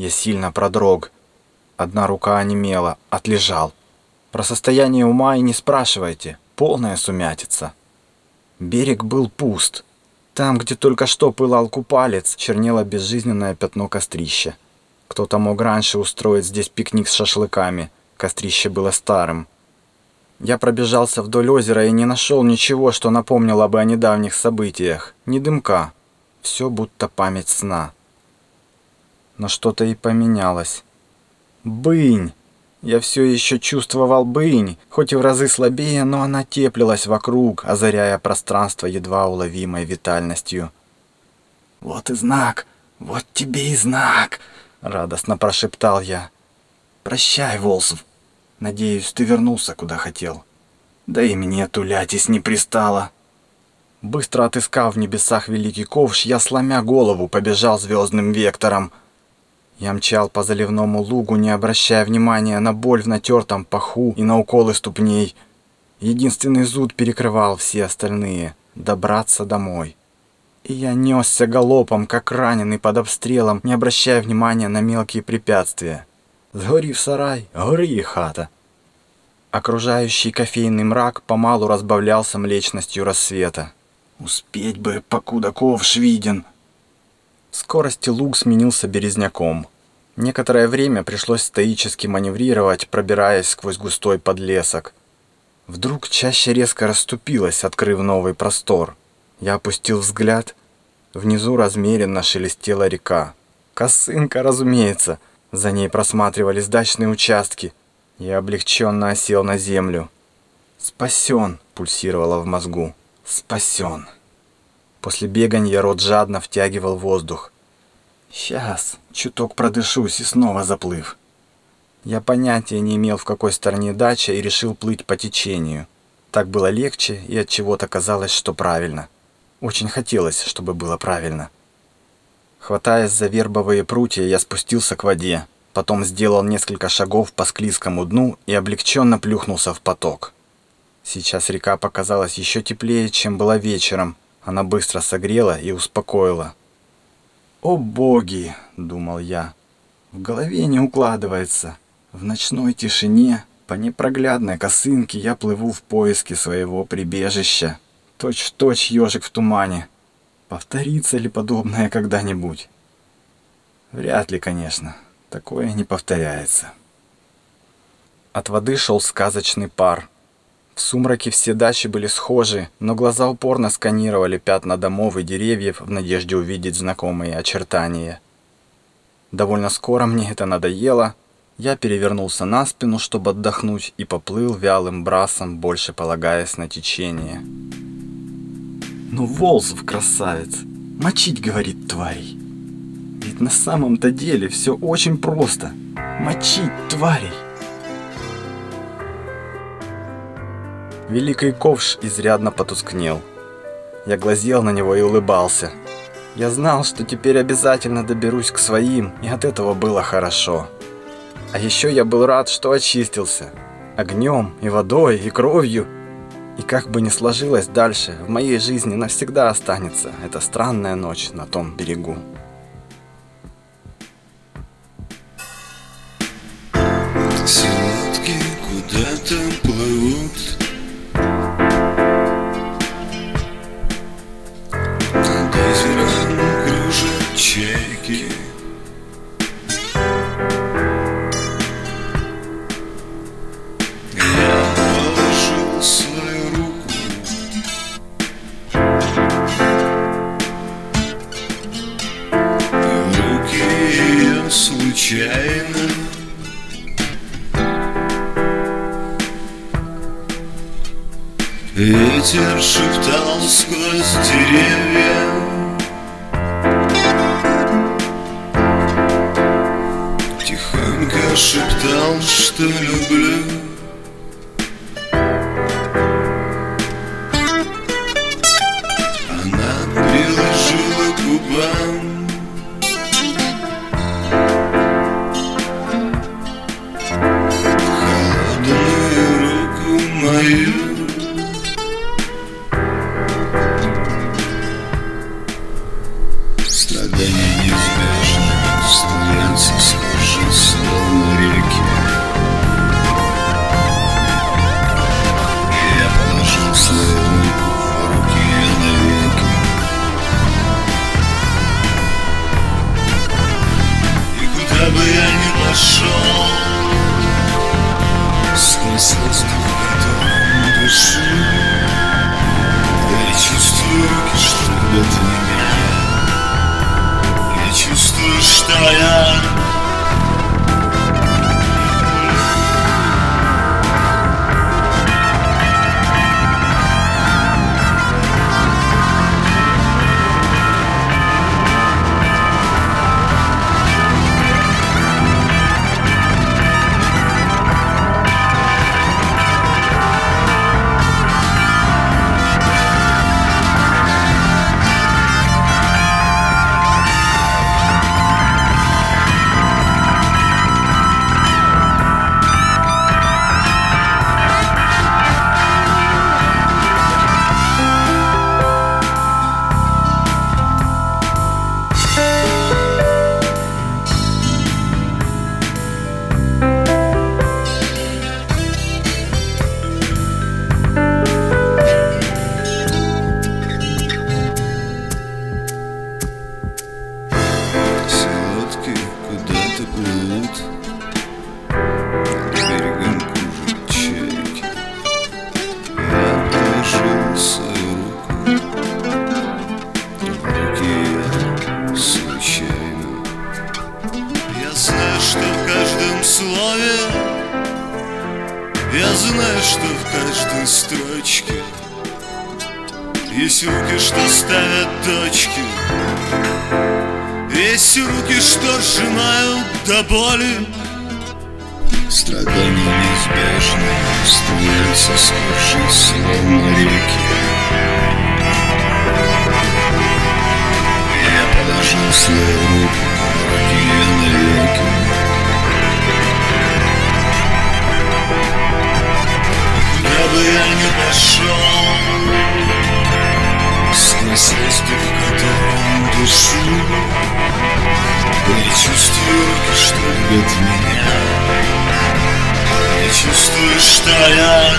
Я сильно продрог. Одна рука онемела, отлежал. Про состояние ума и не спрашивайте, полная сумятица. Берег был пуст. Там, где только что пылал купалец, чернело безжизненное пятно кострища. Кто-то мог раньше устроить здесь пикник с шашлыками. Кострище было старым. Я пробежался вдоль озера и не нашел ничего, что напомнило бы о недавних событиях. Ни дымка. Все будто память сна. Но что-то и поменялось. Бынь! Я все еще чувствовал бынь, хоть и в разы слабее, но она теплилась вокруг, озаряя пространство едва уловимой витальностью. «Вот и знак! Вот тебе и знак!» — радостно прошептал я. «Прощай, Волсов. Надеюсь, ты вернулся, куда хотел. Да и мне тулятись не пристало». Быстро отыскав в небесах великий ковш, я, сломя голову, побежал звездным вектором. Я мчал по заливному лугу, не обращая внимания на боль в натертом паху и на уколы ступней. Единственный зуд перекрывал все остальные — добраться домой. И я несся галопом, как раненый под обстрелом, не обращая внимания на мелкие препятствия. Сгорів сарай, гори хата. Окружающий кофейный мрак помалу разбавлялся млечностью рассвета. Успеть бы, покуда ковш виден. Скорости луг сменился березняком. Некоторое время пришлось стоически маневрировать, пробираясь сквозь густой подлесок. Вдруг чаще резко расступилась, открыв новый простор. Я опустил взгляд. Внизу размеренно шелестела река. Косынка, разумеется. За ней просматривались дачные участки. Я облегченно осел на землю. «Спасен!» — пульсировало в мозгу. «Спасен!» После бегания рот жадно втягивал воздух. «Сейчас, чуток продышусь и снова заплыв». Я понятия не имел, в какой стороне дача, и решил плыть по течению. Так было легче, и от чего-то казалось, что правильно. Очень хотелось, чтобы было правильно. Хватаясь за вербовые прутья, я спустился к воде, потом сделал несколько шагов по склизкому дну и облегченно плюхнулся в поток. Сейчас река показалась еще теплее, чем была вечером. Она быстро согрела и успокоила. «О боги!» — думал я. «В голове не укладывается. В ночной тишине, по непроглядной косынке я плыву в поиске своего прибежища». Точь-в-точь ежик в тумане. Повторится ли подобное когда-нибудь? Вряд ли, конечно. Такое не повторяется. От воды шел сказочный пар. В сумраке все дачи были схожи, но глаза упорно сканировали пятна домов и деревьев в надежде увидеть знакомые очертания. Довольно скоро мне это надоело. Я перевернулся на спину, чтобы отдохнуть, и поплыл вялым брасом, больше полагаясь на течение. Ну, Волзов красавец. Мочить, говорит, тварей. Ведь на самом-то деле все очень просто. Мочить тварей. Великий ковш изрядно потускнел. Я глазел на него и улыбался. Я знал, что теперь обязательно доберусь к своим, и от этого было хорошо. А еще я был рад, что очистился. Огнем и водой и кровью – и как бы ни сложилось дальше, в моей жизни навсегда останется эта странная ночь на том берегу. Случайно. Ветер шептал сквозь деревья. Тихонько шептал, что люблю Воздух, которым дышу Я чувствую что любят что в каждом слове. Я знаю, что в каждой строчке Есть руки, что ставят точки. Есть руки, что сжимают до боли. Страдания неизбежны Струятся сквозь словно реки Я положил свою руку на руки меня. Я чувствую, что я